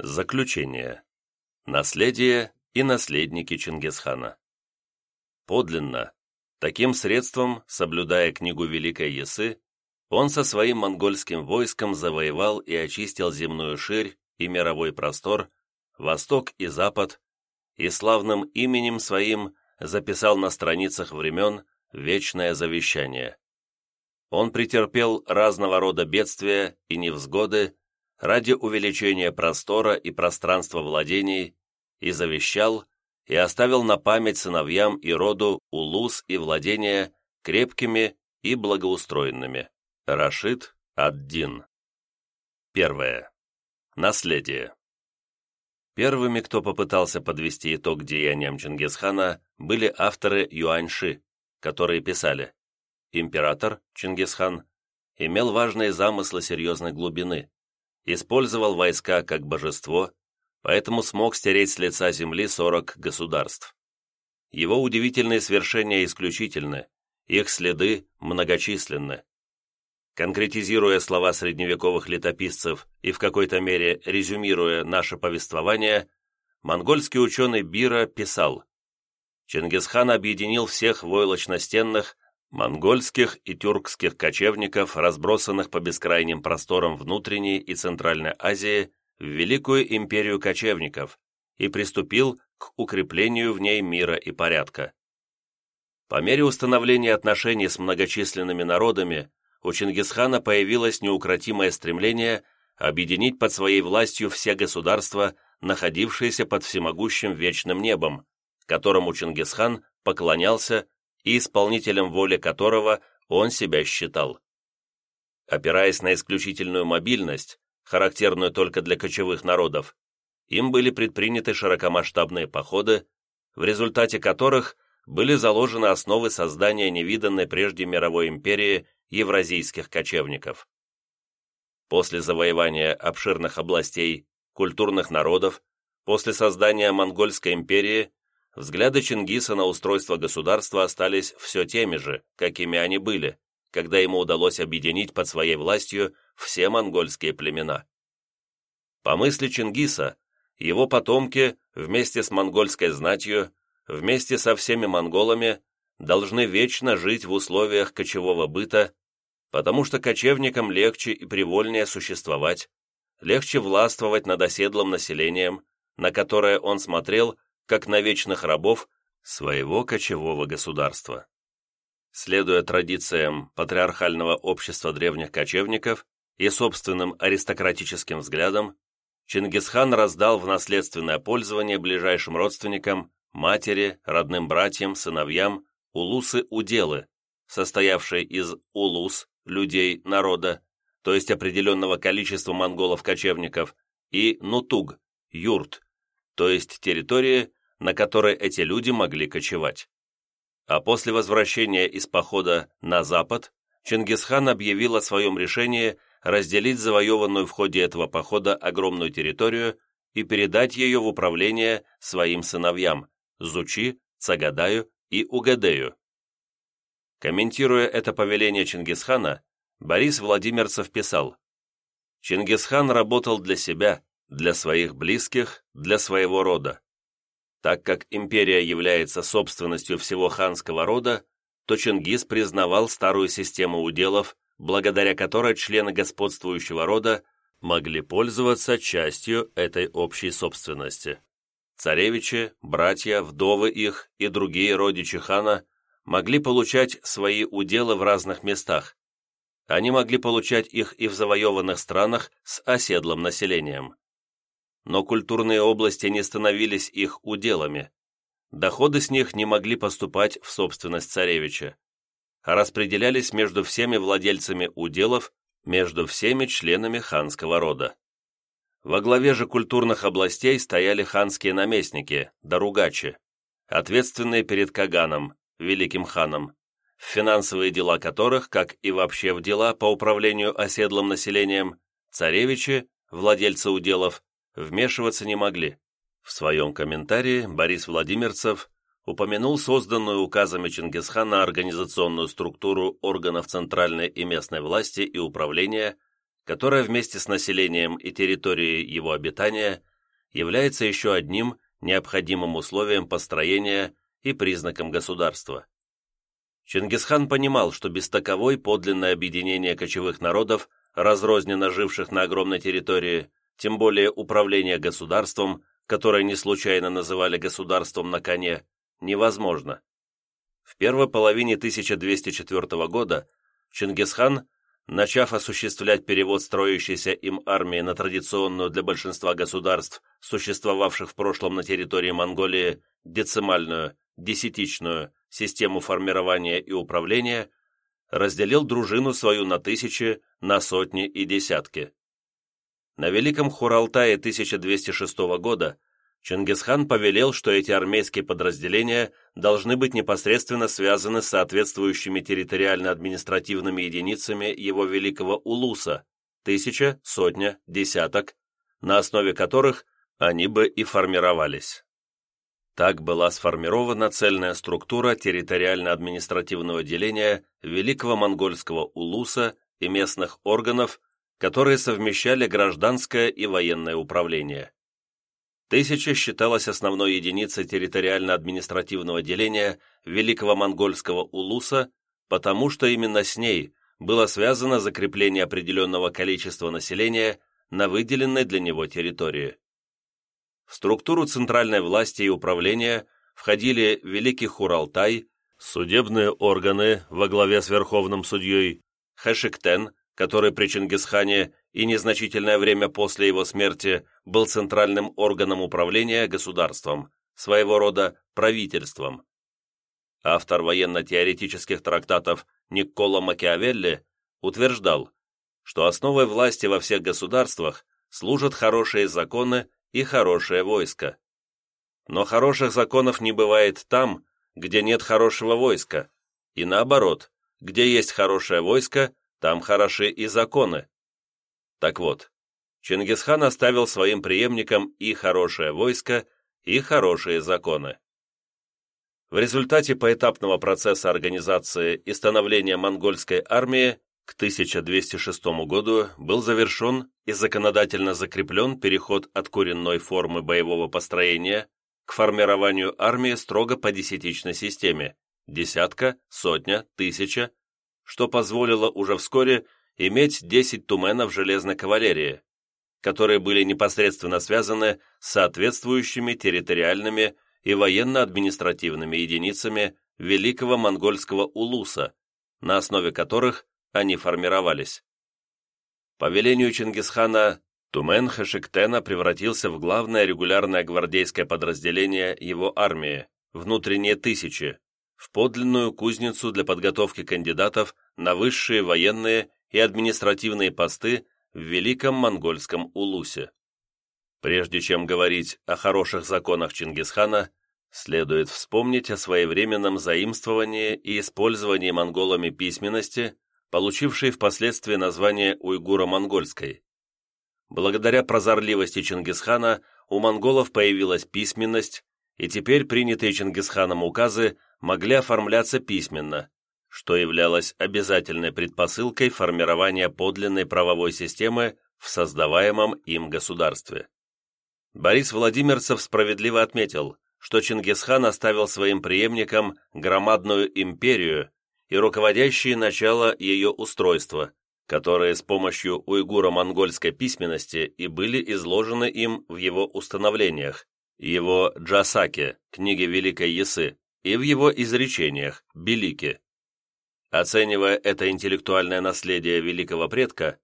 Заключение. Наследие и наследники Чингисхана. Подлинно, таким средством, соблюдая книгу Великой Ясы, он со своим монгольским войском завоевал и очистил земную ширь и мировой простор, восток и запад, и славным именем своим записал на страницах времен вечное завещание. Он претерпел разного рода бедствия и невзгоды ради увеличения простора и пространства владений и завещал и оставил на память сыновьям и роду улус и владения крепкими и благоустроенными. Рашид ад-Дин. Первое. Наследие. Первыми, кто попытался подвести итог деяниям Чингисхана, были авторы Юаньши, которые писали «Император Чингисхан имел важные замыслы серьезной глубины, использовал войска как божество, поэтому смог стереть с лица земли 40 государств. Его удивительные свершения исключительны, их следы многочисленны. Конкретизируя слова средневековых летописцев и в какой-то мере резюмируя наше повествование, монгольский ученый Бира писал Чингисхан объединил всех войлочно-стенных, монгольских и тюркских кочевников, разбросанных по бескрайним просторам внутренней и Центральной Азии, в Великую империю кочевников и приступил к укреплению в ней мира и порядка. По мере установления отношений с многочисленными народами, у Чингисхана появилось неукротимое стремление объединить под своей властью все государства, находившиеся под всемогущим вечным небом, которому Чингисхан поклонялся и исполнителем воли которого он себя считал. Опираясь на исключительную мобильность, характерную только для кочевых народов, им были предприняты широкомасштабные походы, в результате которых были заложены основы создания невиданной прежде мировой империи евразийских кочевников. После завоевания обширных областей, культурных народов, после создания Монгольской империи, взгляды Чингиса на устройство государства остались все теми же, какими они были, когда ему удалось объединить под своей властью все монгольские племена. По мысли Чингиса, его потомки вместе с монгольской знатью, вместе со всеми монголами, должны вечно жить в условиях кочевого быта, потому что кочевникам легче и привольнее существовать, легче властвовать над оседлым населением, на которое он смотрел, как на вечных рабов своего кочевого государства. Следуя традициям патриархального общества древних кочевников и собственным аристократическим взглядам, Чингисхан раздал в наследственное пользование ближайшим родственникам, матери, родным братьям, сыновьям, улусы-уделы, состоявшие из улус, людей, народа, то есть определенного количества монголов-кочевников, и нутуг, юрт, то есть территории, на которой эти люди могли кочевать. А после возвращения из похода на запад, Чингисхан объявил о своем решении разделить завоеванную в ходе этого похода огромную территорию и передать ее в управление своим сыновьям Зучи, Цагадаю и Угадею. Комментируя это повеление Чингисхана, Борис Владимирцев писал «Чингисхан работал для себя, для своих близких, для своего рода. Так как империя является собственностью всего ханского рода, то Чингис признавал старую систему уделов, благодаря которой члены господствующего рода могли пользоваться частью этой общей собственности. Царевичи, братья, вдовы их и другие родичи хана могли получать свои уделы в разных местах. Они могли получать их и в завоеванных странах с оседлым населением. Но культурные области не становились их уделами. Доходы с них не могли поступать в собственность царевича, а распределялись между всеми владельцами уделов, между всеми членами ханского рода. Во главе же культурных областей стояли ханские наместники, даругачи, ответственные перед Каганом, великим ханом, в финансовые дела которых, как и вообще в дела по управлению оседлым населением, царевичи, владельцы уделов, вмешиваться не могли. В своем комментарии Борис Владимирцев упомянул созданную указами Чингисхана организационную структуру органов центральной и местной власти и управления, которая вместе с населением и территорией его обитания является еще одним необходимым условием построения и признаком государства. Чингисхан понимал, что без таковой подлинное объединение кочевых народов, разрозненно живших на огромной территории, тем более управление государством, которое не случайно называли государством на коне, невозможно. В первой половине 1204 года Чингисхан, начав осуществлять перевод строящейся им армии на традиционную для большинства государств, существовавших в прошлом на территории Монголии, децимальную, десятичную систему формирования и управления, разделил дружину свою на тысячи, на сотни и десятки. На Великом Хуралтае 1206 года Чингисхан повелел, что эти армейские подразделения должны быть непосредственно связаны с соответствующими территориально-административными единицами его великого улуса – тысяча, сотня, десяток, на основе которых они бы и формировались. Так была сформирована цельная структура территориально-административного деления Великого Монгольского улуса и местных органов, которые совмещали гражданское и военное управление. Тысяча считалась основной единицей территориально-административного деления Великого Монгольского улуса, потому что именно с ней было связано закрепление определенного количества населения на выделенной для него территории. В структуру центральной власти и управления входили Великий Хуралтай, судебные органы во главе с Верховным судьей, Хэшиктен, который при Чингисхане и незначительное время после его смерти был центральным органом управления государством, своего рода правительством. Автор военно-теоретических трактатов Никколо Макиавелли утверждал, что основой власти во всех государствах служат хорошие законы и хорошее войско. Но хороших законов не бывает там, где нет хорошего войска, и наоборот, где есть хорошее войско, там хороши и законы. Так вот, Чингисхан оставил своим преемникам и хорошее войско, и хорошие законы. В результате поэтапного процесса организации и становления монгольской армии к 1206 году был завершен и законодательно закреплен переход от коренной формы боевого построения к формированию армии строго по десятичной системе – десятка, сотня, тысяча, что позволило уже вскоре иметь 10 туменов железной кавалерии, которые были непосредственно связаны с соответствующими территориальными и военно-административными единицами Великого Монгольского улуса, на основе которых они формировались. По велению Чингисхана Тумен Хашиктена превратился в главное регулярное гвардейское подразделение его армии, внутренние тысячи, в подлинную кузницу для подготовки кандидатов на высшие военные и административные посты в Великом Монгольском Улусе. Прежде чем говорить о хороших законах Чингисхана, следует вспомнить о своевременном заимствовании и использовании монголами письменности получившей впоследствии название уйгуро-монгольской. Благодаря прозорливости Чингисхана у монголов появилась письменность, и теперь принятые Чингисханом указы могли оформляться письменно, что являлось обязательной предпосылкой формирования подлинной правовой системы в создаваемом им государстве. Борис Владимирцев справедливо отметил, что Чингисхан оставил своим преемникам громадную империю, и руководящие начала ее устройства, которые с помощью уйгуро-монгольской письменности и были изложены им в его установлениях, его Джасаке, книге Великой Ясы, и в его изречениях, Белике. Оценивая это интеллектуальное наследие великого предка,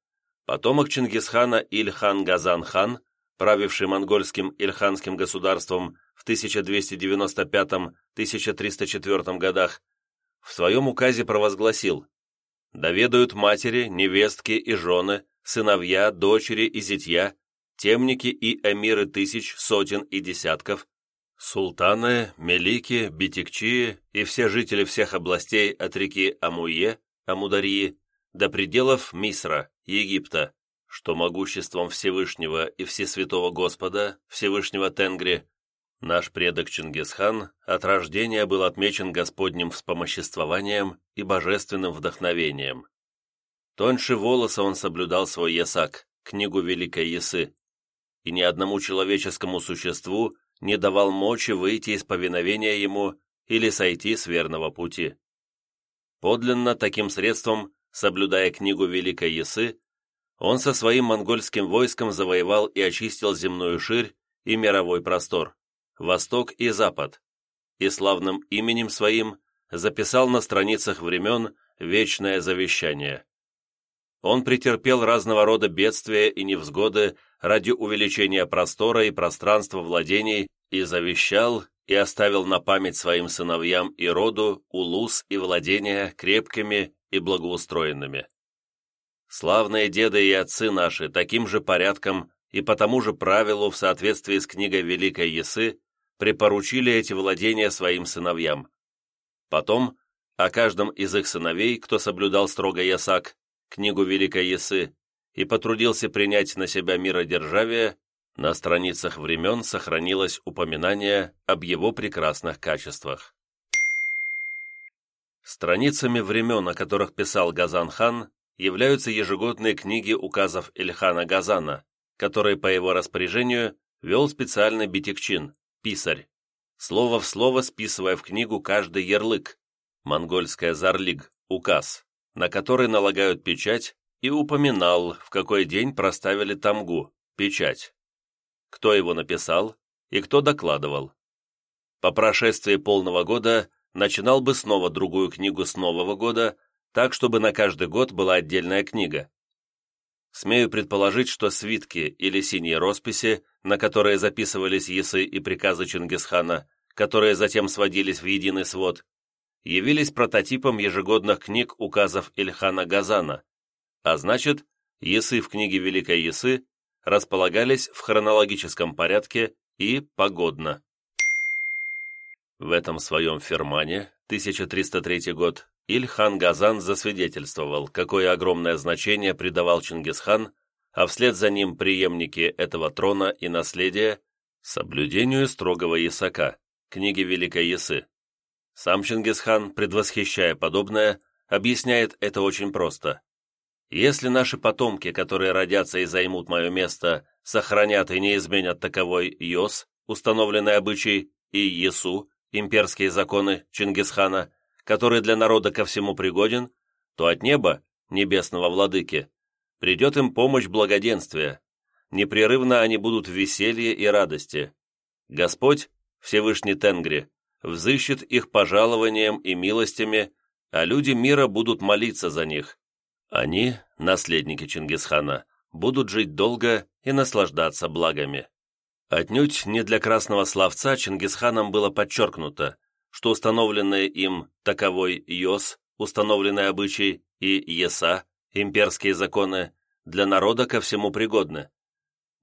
потомок Чингисхана Ильхан Газан хан, правивший монгольским Ильханским государством в 1295-1304 годах, в своем указе провозгласил «Доведают матери, невестки и жены, сыновья, дочери и зятья, темники и эмиры тысяч, сотен и десятков, султаны, мелики, битикчи и все жители всех областей от реки Амуе, Амударьи, до пределов Мисра, Египта, что могуществом Всевышнего и Всесвятого Господа, Всевышнего Тенгри, Наш предок Чингисхан от рождения был отмечен Господним вспомоществованием и божественным вдохновением. Тоньше волоса он соблюдал свой ясак, книгу Великой Ясы, и ни одному человеческому существу не давал мочи выйти из повиновения ему или сойти с верного пути. Подлинно таким средством, соблюдая книгу Великой Ясы, он со своим монгольским войском завоевал и очистил земную ширь и мировой простор, восток и запад, и славным именем своим записал на страницах времен вечное завещание. Он претерпел разного рода бедствия и невзгоды ради увеличения простора и пространства владений и завещал и оставил на память своим сыновьям и роду улус и владения крепкими и благоустроенными. Славные деды и отцы наши таким же порядком и по тому же правилу в соответствии с книгой Великой Ясы припоручили эти владения своим сыновьям. Потом о каждом из их сыновей, кто соблюдал строго Ясак, книгу Великой Ясы, и потрудился принять на себя миродержавие, на страницах времен сохранилось упоминание об его прекрасных качествах. Страницами времен, о которых писал Газан-хан, являются ежегодные книги указов Ильхана Газана, который по его распоряжению вел специальный битикчин, писарь, слово в слово списывая в книгу каждый ярлык, монгольская зарлиг, указ, на который налагают печать, и упоминал, в какой день проставили тамгу, печать, кто его написал и кто докладывал. По прошествии полного года начинал бы снова другую книгу с Нового года, так, чтобы на каждый год была отдельная книга. Смею предположить, что свитки или синие росписи, на которые записывались ясы и приказы Чингисхана, которые затем сводились в единый свод, явились прототипом ежегодных книг указов Ильхана Газана, а значит, ясы в книге Великой Ясы располагались в хронологическом порядке и погодно. В этом своем фермане, 1303 год, Ильхан Газан засвидетельствовал, какое огромное значение придавал Чингисхан, а вслед за ним преемники этого трона и наследия, соблюдению строгого ясака, книги Великой Ясы. Сам Чингисхан, предвосхищая подобное, объясняет это очень просто. Если наши потомки, которые родятся и займут мое место, сохранят и не изменят таковой Йос, установленный обычай, и Есу, имперские законы Чингисхана, который для народа ко всему пригоден, то от неба, небесного владыки, придет им помощь благоденствия. Непрерывно они будут в веселье и радости. Господь, Всевышний Тенгри, взыщет их пожалованием и милостями, а люди мира будут молиться за них. Они, наследники Чингисхана, будут жить долго и наслаждаться благами. Отнюдь не для красного словца Чингисханом было подчеркнуто, что установленные им таковой ЙОС, установленный обычай, и ЕСА, имперские законы, для народа ко всему пригодны.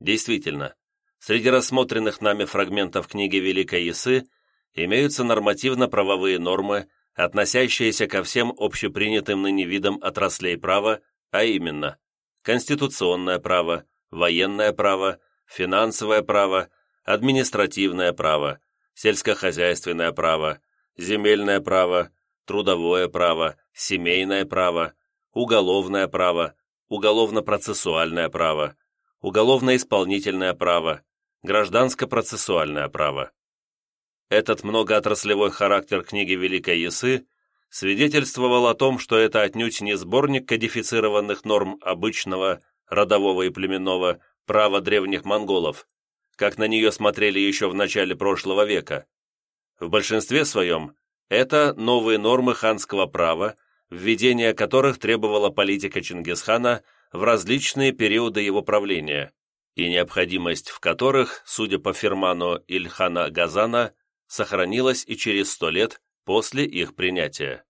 Действительно, среди рассмотренных нами фрагментов книги Великой Ясы имеются нормативно-правовые нормы, относящиеся ко всем общепринятым ныне видам отраслей права, а именно конституционное право, военное право, финансовое право, административное право, сельскохозяйственное право, земельное право, трудовое право, семейное право, уголовное право, уголовно-процессуальное право, уголовно-исполнительное право, гражданско-процессуальное право. Этот многоотраслевой характер книги Великой Ясы свидетельствовал о том, что это отнюдь не сборник кодифицированных норм обычного, родового и племенного права древних монголов, как на нее смотрели еще в начале прошлого века. В большинстве своем это новые нормы ханского права, введение которых требовала политика Чингисхана в различные периоды его правления, и необходимость в которых, судя по фирману Ильхана Газана, сохранилась и через сто лет после их принятия.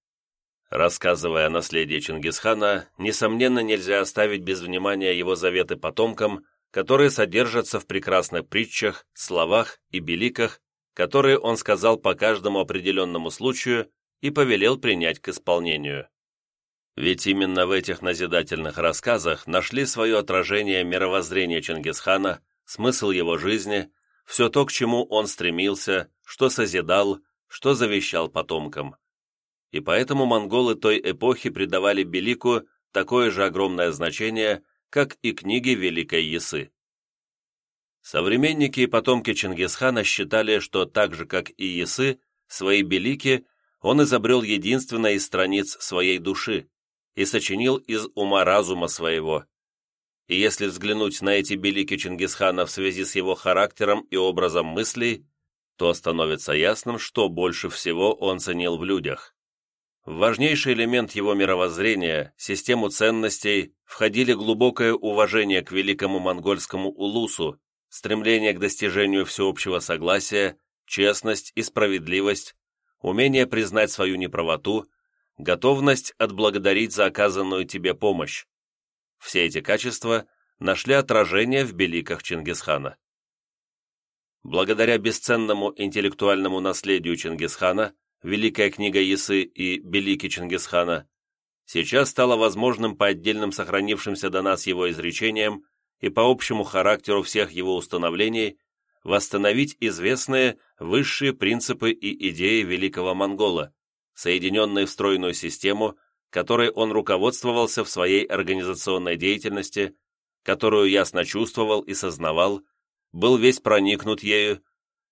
Рассказывая о наследии Чингисхана, несомненно нельзя оставить без внимания его заветы потомкам которые содержатся в прекрасных притчах, словах и беликах, которые он сказал по каждому определенному случаю и повелел принять к исполнению. Ведь именно в этих назидательных рассказах нашли свое отражение мировоззрение Чингисхана, смысл его жизни, все то, к чему он стремился, что созидал, что завещал потомкам. И поэтому монголы той эпохи придавали Белику такое же огромное значение, как и книги Великой Ясы. Современники и потомки Чингисхана считали, что так же, как и Ясы, свои белики он изобрел единственное из страниц своей души и сочинил из ума разума своего. И если взглянуть на эти белики Чингисхана в связи с его характером и образом мыслей, то становится ясным, что больше всего он ценил в людях. Важнейший элемент его мировоззрения, систему ценностей, входили глубокое уважение к великому монгольскому улусу, стремление к достижению всеобщего согласия, честность и справедливость, умение признать свою неправоту, готовность отблагодарить за оказанную тебе помощь. Все эти качества нашли отражение в беликах Чингисхана. Благодаря бесценному интеллектуальному наследию Чингисхана, Великая книга Ясы и Белики Чингисхана, сейчас стало возможным по отдельным сохранившимся до нас его изречениям и по общему характеру всех его установлений восстановить известные высшие принципы и идеи великого монгола, соединенные в стройную систему, которой он руководствовался в своей организационной деятельности, которую ясно чувствовал и сознавал, был весь проникнут ею,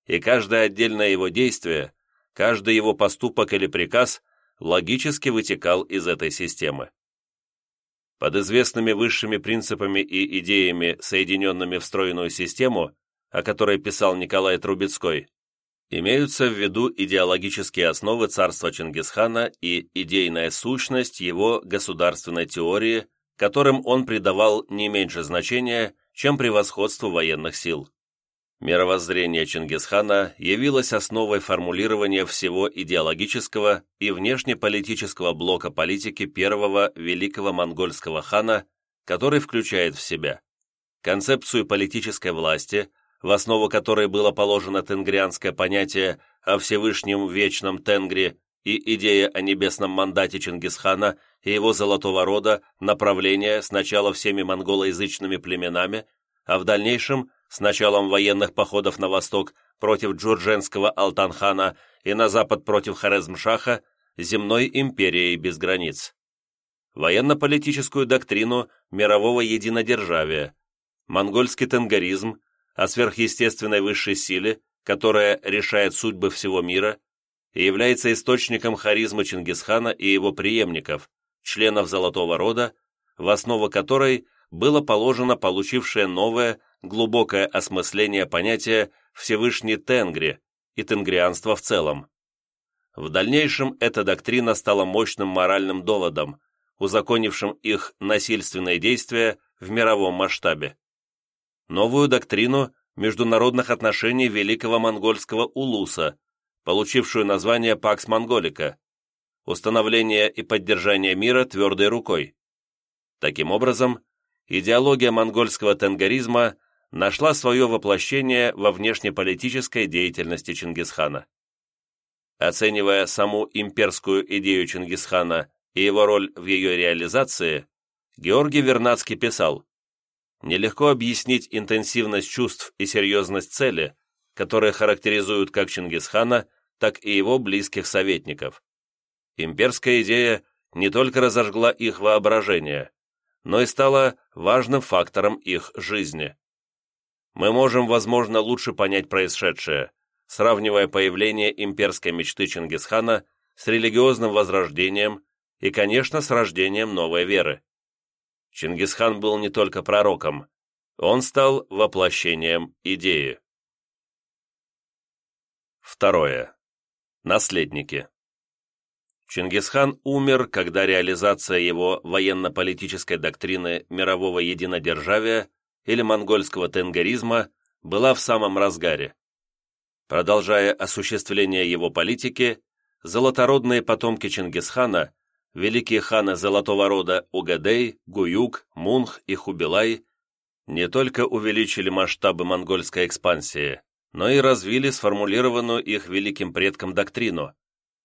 и каждое отдельное его действие, каждый его поступок или приказ логически вытекал из этой системы. Под известными высшими принципами и идеями, соединенными в стройную систему, о которой писал Николай Трубецкой, имеются в виду идеологические основы царства Чингисхана и идейная сущность его государственной теории, которым он придавал не меньше значения, чем превосходству военных сил. Мировоззрение Чингисхана явилось основой формулирования всего идеологического и внешнеполитического блока политики первого великого монгольского хана, который включает в себя концепцию политической власти, в основу которой было положено тенгрианское понятие о Всевышнем Вечном Тенгре и идея о небесном мандате Чингисхана и его золотого рода, направление сначала всеми монголоязычными племенами, а в дальнейшем с началом военных походов на восток против джурдженского Алтанхана и на запад против Хорезмшаха, земной империей без границ. Военно-политическую доктрину мирового единодержавия, монгольский тенгаризм о сверхъестественной высшей силе, которая решает судьбы всего мира и является источником харизмы Чингисхана и его преемников, членов Золотого Рода, в основу которой было положено получившее новое глубокое осмысление понятия Всевышний Тенгри и тенгрианства в целом. В дальнейшем эта доктрина стала мощным моральным доводом, узаконившим их насильственные действия в мировом масштабе. Новую доктрину международных отношений Великого Монгольского Улуса, получившую название «Пакс Монголика», установление и поддержание мира твердой рукой. Таким образом, идеология монгольского тенгаризма нашла свое воплощение во внешнеполитической деятельности Чингисхана. Оценивая саму имперскую идею Чингисхана и его роль в ее реализации, Георгий Вернадский писал, «Нелегко объяснить интенсивность чувств и серьезность цели, которые характеризуют как Чингисхана, так и его близких советников. Имперская идея не только разожгла их воображение, но и стала важным фактором их жизни мы можем, возможно, лучше понять происшедшее, сравнивая появление имперской мечты Чингисхана с религиозным возрождением и, конечно, с рождением новой веры. Чингисхан был не только пророком, он стал воплощением идеи. Второе. Наследники. Чингисхан умер, когда реализация его военно-политической доктрины мирового единодержавия или монгольского тенгаризма была в самом разгаре. Продолжая осуществление его политики, золотородные потомки Чингисхана, великие ханы золотого рода Угадей, Гуюк, Мунх и Хубилай, не только увеличили масштабы монгольской экспансии, но и развили сформулированную их великим предкам доктрину.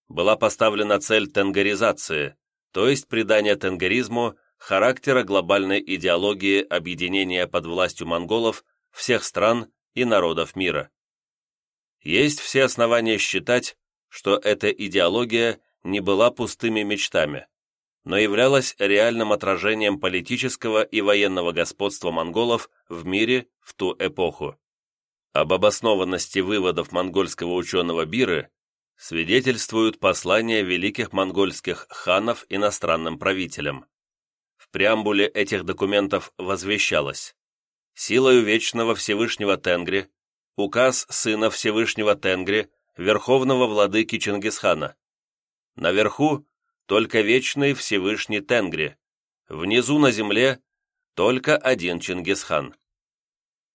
Была поставлена цель тенгаризации, то есть придание тенгаризму характера глобальной идеологии объединения под властью монголов всех стран и народов мира. Есть все основания считать, что эта идеология не была пустыми мечтами, но являлась реальным отражением политического и военного господства монголов в мире в ту эпоху. Об обоснованности выводов монгольского ученого Биры свидетельствуют послания великих монгольских ханов иностранным правителям. В преамбуле этих документов возвещалось «Силою Вечного Всевышнего Тенгри, указ Сына Всевышнего Тенгри, Верховного Владыки Чингисхана. Наверху только Вечный Всевышний Тенгри, внизу на земле только один Чингисхан».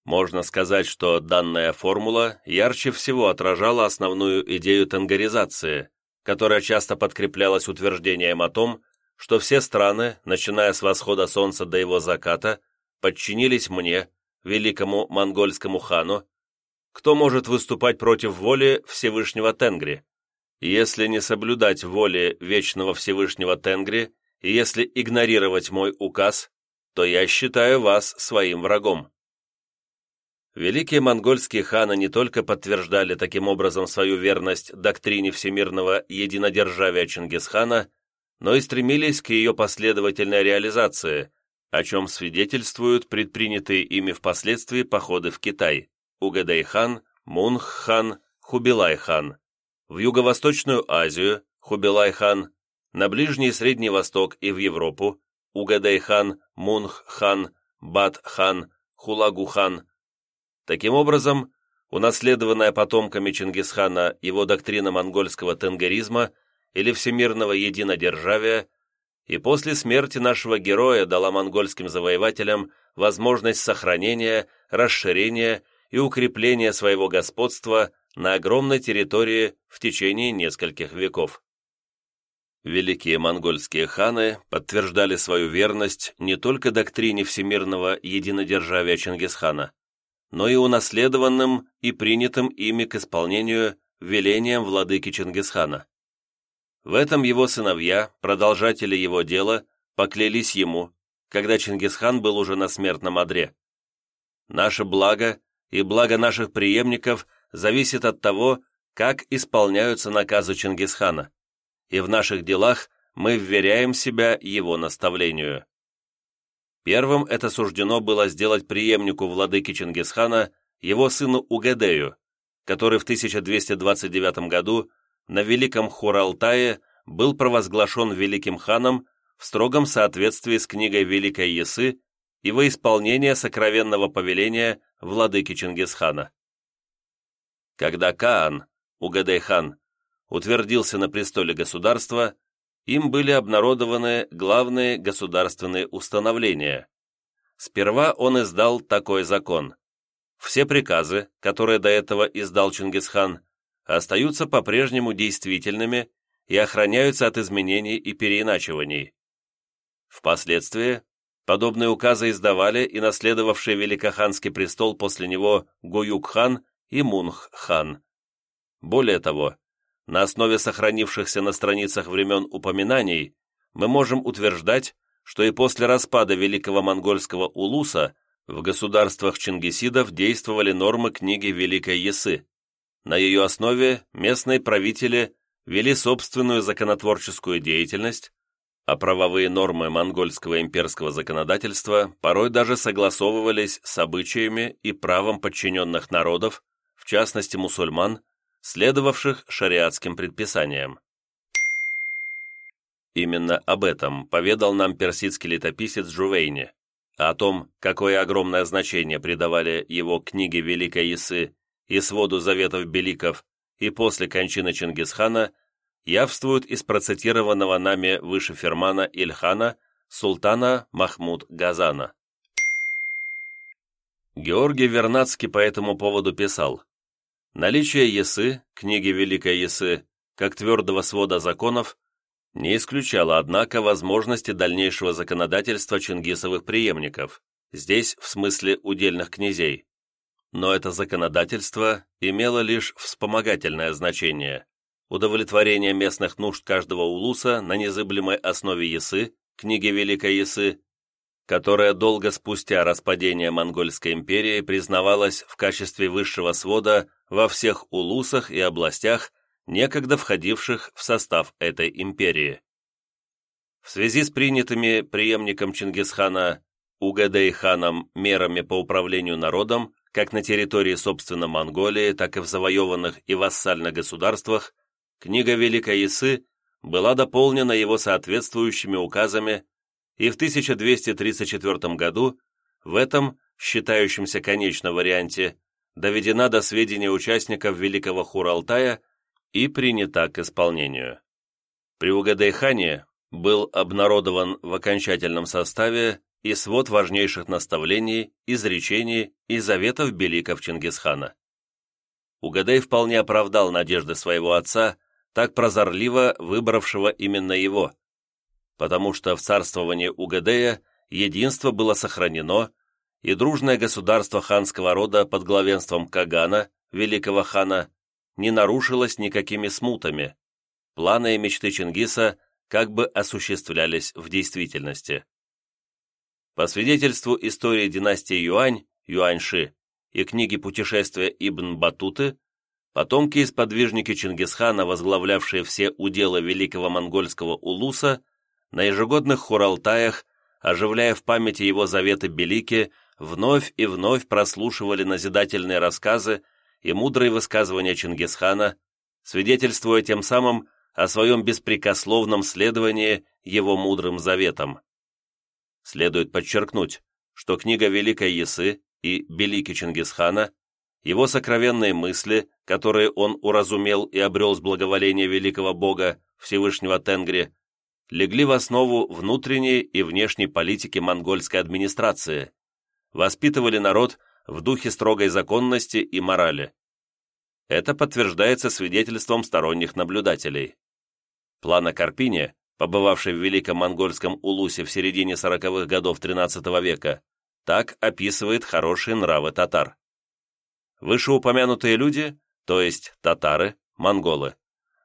Можно сказать, что данная формула ярче всего отражала основную идею тенгаризации, которая часто подкреплялась утверждением о том, что все страны, начиная с восхода солнца до его заката, подчинились мне, великому монгольскому хану, кто может выступать против воли Всевышнего Тенгри, если не соблюдать воли Вечного Всевышнего Тенгри и если игнорировать мой указ, то я считаю вас своим врагом. Великие монгольские ханы не только подтверждали таким образом свою верность доктрине всемирного единодержавия Чингисхана, но и стремились к ее последовательной реализации, о чем свидетельствуют предпринятые ими впоследствии походы в Китай, Угадайхан, Мунх-хан, Хубилай-хан, в Юго-Восточную Азию, Хубилай-хан, на Ближний и Средний Восток и в Европу, Угадайхан, Мунх-хан, Бат-хан, Хулагу-хан, Таким образом, унаследованная потомками Чингисхана его доктрина монгольского тенгеризма или всемирного единодержавия и после смерти нашего героя дала монгольским завоевателям возможность сохранения, расширения и укрепления своего господства на огромной территории в течение нескольких веков. Великие монгольские ханы подтверждали свою верность не только доктрине всемирного единодержавия Чингисхана, но и унаследованным и принятым ими к исполнению велением владыки Чингисхана. В этом его сыновья, продолжатели его дела, поклялись ему, когда Чингисхан был уже на смертном одре. Наше благо и благо наших преемников зависит от того, как исполняются наказы Чингисхана, и в наших делах мы вверяем себя его наставлению. Первым это суждено было сделать преемнику владыки Чингисхана, его сыну Угадею, который в 1229 году на Великом Хуралтае был провозглашен великим ханом в строгом соответствии с книгой Великой Ясы и во исполнение сокровенного повеления владыки Чингисхана. Когда Каан, Угадей-хан, утвердился на престоле государства, им были обнародованы главные государственные установления. Сперва он издал такой закон. Все приказы, которые до этого издал Чингисхан, остаются по-прежнему действительными и охраняются от изменений и переиначиваний. Впоследствии подобные указы издавали и наследовавшие Великоханский престол после него Гуюк-хан и Мунх-хан. Более того, на основе сохранившихся на страницах времен упоминаний мы можем утверждать, что и после распада Великого Монгольского Улуса в государствах чингисидов действовали нормы книги Великой Ясы. На ее основе местные правители вели собственную законотворческую деятельность, а правовые нормы монгольского имперского законодательства порой даже согласовывались с обычаями и правом подчиненных народов, в частности мусульман, следовавших шариатским предписаниям. Именно об этом поведал нам персидский летописец Джувейни, о том, какое огромное значение придавали его книге Великой Исы и своду заветов Беликов и после кончины Чингисхана, явствуют из процитированного нами выше фермана Ильхана султана Махмуд Газана. Георгий Вернадский по этому поводу писал Наличие Есы, книги Великой Есы, как твердого свода законов, не исключало, однако, возможности дальнейшего законодательства чингисовых преемников, здесь в смысле удельных князей. Но это законодательство имело лишь вспомогательное значение – удовлетворение местных нужд каждого улуса на незыблемой основе Есы, книги Великой Есы, которая долго спустя распадение Монгольской империи признавалась в качестве высшего свода во всех улусах и областях, некогда входивших в состав этой империи. В связи с принятыми преемником Чингисхана Угадей-ханом мерами по управлению народом, как на территории, собственно, Монголии, так и в завоеванных и вассальных государствах, книга Великой Ясы была дополнена его соответствующими указами и в 1234 году в этом, считающемся конечном варианте, доведена до сведения участников Великого Хуралтая и принята к исполнению. При Угадайхане был обнародован в окончательном составе и свод важнейших наставлений, изречений и заветов беликов Чингисхана. Угадай вполне оправдал надежды своего отца, так прозорливо выбравшего именно его, потому что в царствовании Угадея единство было сохранено, и дружное государство ханского рода под главенством Кагана, великого хана, не нарушилось никакими смутами. Планы и мечты Чингиса как бы осуществлялись в действительности. По свидетельству истории династии Юань, Юаньши и книги путешествия Ибн Батуты, потомки и сподвижники Чингисхана, возглавлявшие все уделы великого монгольского улуса, на ежегодных хуралтаях, оживляя в памяти его заветы Белики, вновь и вновь прослушивали назидательные рассказы и мудрые высказывания Чингисхана, свидетельствуя тем самым о своем беспрекословном следовании его мудрым заветам. Следует подчеркнуть, что книга Великой Ясы и Белики Чингисхана, его сокровенные мысли, которые он уразумел и обрел с благоволения великого бога Всевышнего Тенгри, легли в основу внутренней и внешней политики монгольской администрации, воспитывали народ в духе строгой законности и морали. Это подтверждается свидетельством сторонних наблюдателей. План о Карпине, побывавший в Великом Монгольском Улусе в середине сороковых годов XIII века, так описывает хорошие нравы татар. Вышеупомянутые люди, то есть татары, монголы,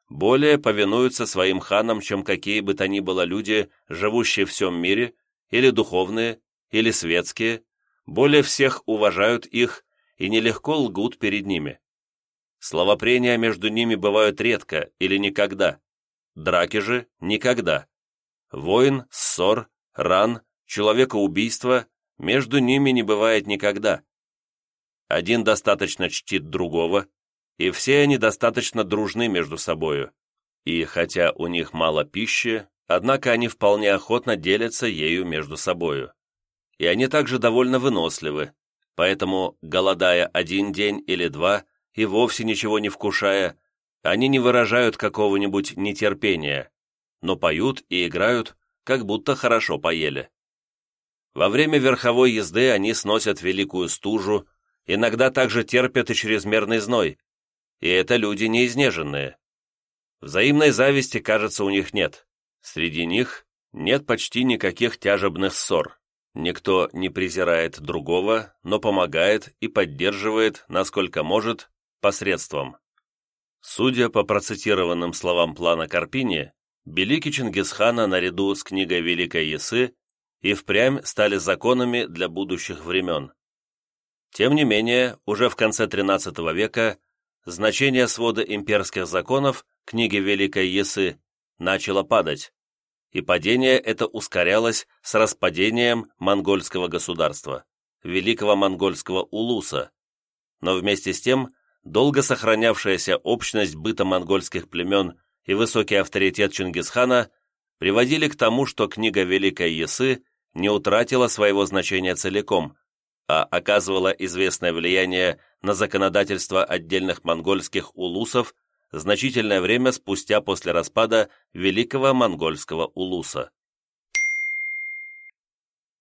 более повинуются своим ханам, чем какие бы то ни было люди, живущие в всем мире, или духовные, или светские, более всех уважают их и нелегко лгут перед ними. Словопрения между ними бывают редко или никогда, драки же никогда. Войн, ссор, ран, человекоубийства между ними не бывает никогда. Один достаточно чтит другого, и все они достаточно дружны между собою. И хотя у них мало пищи, однако они вполне охотно делятся ею между собою. И они также довольно выносливы, поэтому, голодая один день или два и вовсе ничего не вкушая, они не выражают какого-нибудь нетерпения, но поют и играют, как будто хорошо поели. Во время верховой езды они сносят великую стужу, иногда также терпят и чрезмерный зной, и это люди неизнеженные. Взаимной зависти, кажется, у них нет. Среди них нет почти никаких тяжебных ссор. Никто не презирает другого, но помогает и поддерживает, насколько может, посредством. Судя по процитированным словам плана Карпини, Белики Чингисхана наряду с книгой Великой Ясы и впрямь стали законами для будущих времен. Тем не менее, уже в конце XIII века значение свода имперских законов книги Великой Есы начало падать, и падение это ускорялось с распадением монгольского государства, Великого монгольского улуса, но вместе с тем долго сохранявшаяся общность быта монгольских племен и высокий авторитет Чингисхана приводили к тому, что книга Великой Есы не утратила своего значения целиком, а оказывала известное влияние на законодательство отдельных монгольских улусов значительное время спустя после распада Великого монгольского улуса.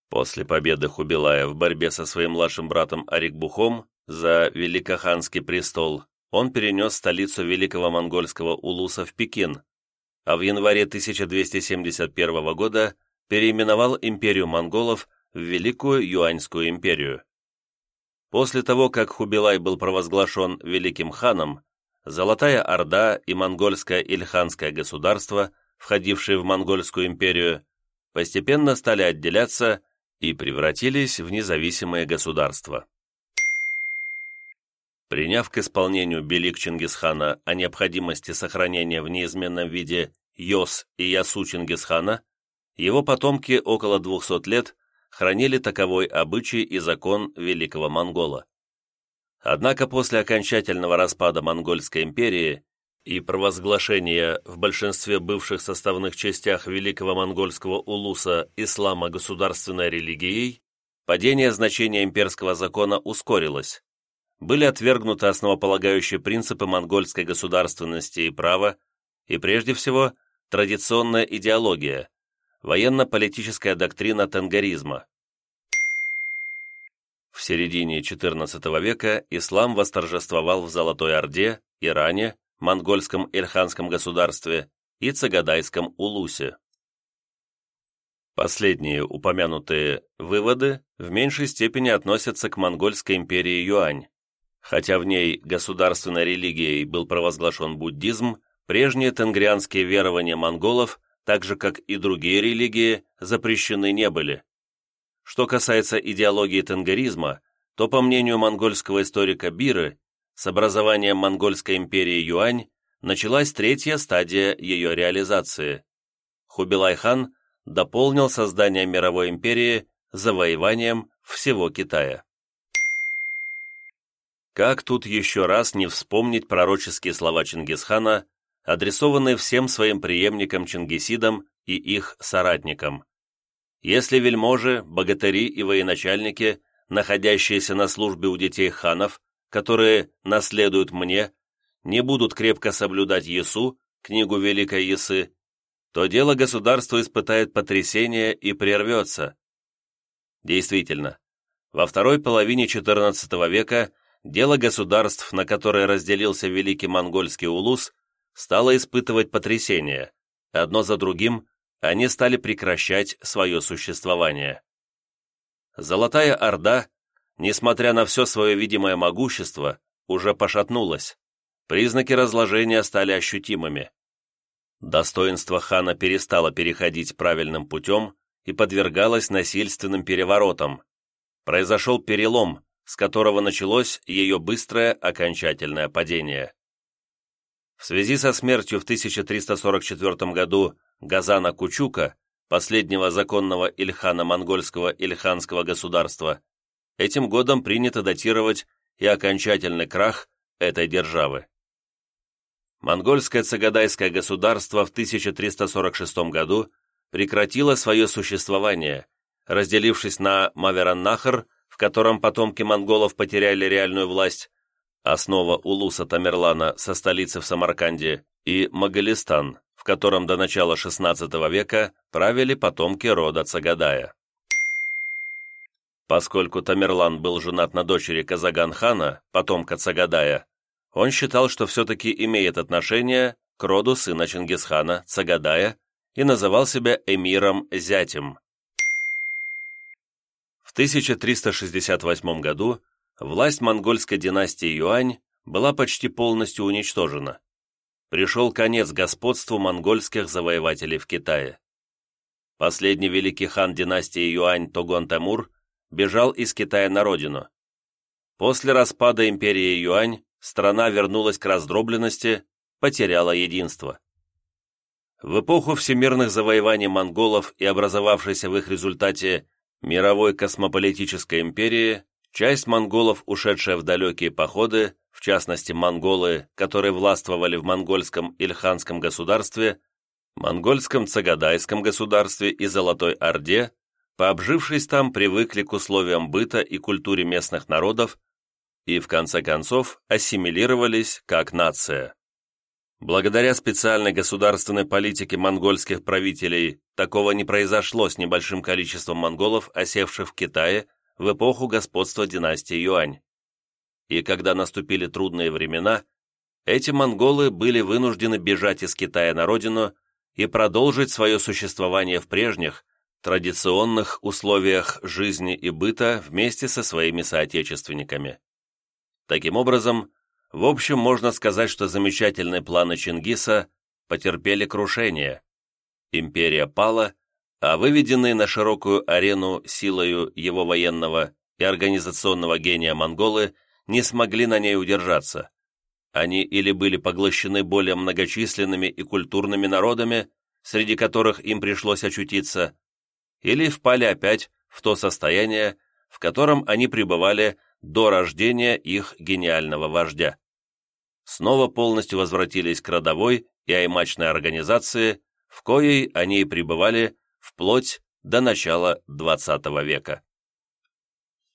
После победы Хубилая в борьбе со своим младшим братом Арикбухом за Великоханский престол он перенес столицу Великого монгольского улуса в Пекин, а в январе 1271 года переименовал империю монголов в Великую Юаньскую империю. После того, как Хубилай был провозглашен великим ханом, Золотая Орда и монгольское Ильханское государство, входившие в Монгольскую империю, постепенно стали отделяться и превратились в независимые государства. Приняв к исполнению Белик Чингисхана о необходимости сохранения в неизменном виде Йос и Ясу Чингисхана, его потомки около 200 лет хранили таковой обычай и закон великого монгола. Однако после окончательного распада Монгольской империи и провозглашения в большинстве бывших составных частях Великого Монгольского улуса ислама государственной религией, падение значения имперского закона ускорилось. Были отвергнуты основополагающие принципы монгольской государственности и права, и прежде всего традиционная идеология, военно-политическая доктрина тенгаризма. В середине XIV века ислам восторжествовал в Золотой Орде, Иране, монгольском Ильханском государстве и Цагадайском Улусе. Последние упомянутые выводы в меньшей степени относятся к монгольской империи Юань. Хотя в ней государственной религией был провозглашен буддизм, прежние тенгрианские верования монголов, так же как и другие религии, запрещены не были. Что касается идеологии тенгеризма, то, по мнению монгольского историка Биры, с образованием монгольской империи Юань началась третья стадия ее реализации. Хубилай-хан дополнил создание мировой империи завоеванием всего Китая. Как тут еще раз не вспомнить пророческие слова Чингисхана, адресованные всем своим преемникам Чингисидам и их соратникам. Если вельможи, богатыри и военачальники, находящиеся на службе у детей ханов, которые наследуют мне, не будут крепко соблюдать Есу, книгу Великой Есы, то дело государства испытает потрясение и прервется. Действительно, во второй половине XIV века дело государств, на которое разделился Великий Монгольский улус, стало испытывать потрясение. Одно за другим они стали прекращать свое существование. Золотая Орда, несмотря на все свое видимое могущество, уже пошатнулась. Признаки разложения стали ощутимыми. Достоинство хана перестало переходить правильным путем и подвергалось насильственным переворотам. Произошел перелом, с которого началось ее быстрое окончательное падение. В связи со смертью в 1344 году Газана Кучука, последнего законного ильхана монгольского ильханского государства, этим годом принято датировать и окончательный крах этой державы. Монгольское Цагадайское государство в 1346 году прекратило свое существование, разделившись на Мавераннахар, в котором потомки монголов потеряли реальную власть, основа Улуса Тамерлана со столицы в Самарканде, и Магалистан, в котором до начала XVI века правили потомки рода Цагадая. Поскольку Тамерлан был женат на дочери Казаган-хана, потомка Цагадая, он считал, что все-таки имеет отношение к роду сына Чингисхана, Цагадая, и называл себя эмиром-зятем. В 1368 году власть монгольской династии Юань была почти полностью уничтожена пришел конец господству монгольских завоевателей в Китае. Последний великий хан династии Юань Тогон-Тамур бежал из Китая на родину. После распада империи Юань страна вернулась к раздробленности, потеряла единство. В эпоху всемирных завоеваний монголов и образовавшейся в их результате мировой космополитической империи, часть монголов, ушедшая в далекие походы, в частности монголы, которые властвовали в монгольском Ильханском государстве, монгольском Цагадайском государстве и Золотой Орде, пообжившись там, привыкли к условиям быта и культуре местных народов и, в конце концов, ассимилировались как нация. Благодаря специальной государственной политике монгольских правителей такого не произошло с небольшим количеством монголов, осевших в Китае в эпоху господства династии Юань и когда наступили трудные времена, эти монголы были вынуждены бежать из Китая на родину и продолжить свое существование в прежних, традиционных условиях жизни и быта вместе со своими соотечественниками. Таким образом, в общем, можно сказать, что замечательные планы Чингиса потерпели крушение. Империя пала, а выведенные на широкую арену силою его военного и организационного гения монголы не смогли на ней удержаться. Они или были поглощены более многочисленными и культурными народами, среди которых им пришлось очутиться, или впали опять в то состояние, в котором они пребывали до рождения их гениального вождя. Снова полностью возвратились к родовой и аймачной организации, в коей они и пребывали вплоть до начала XX века.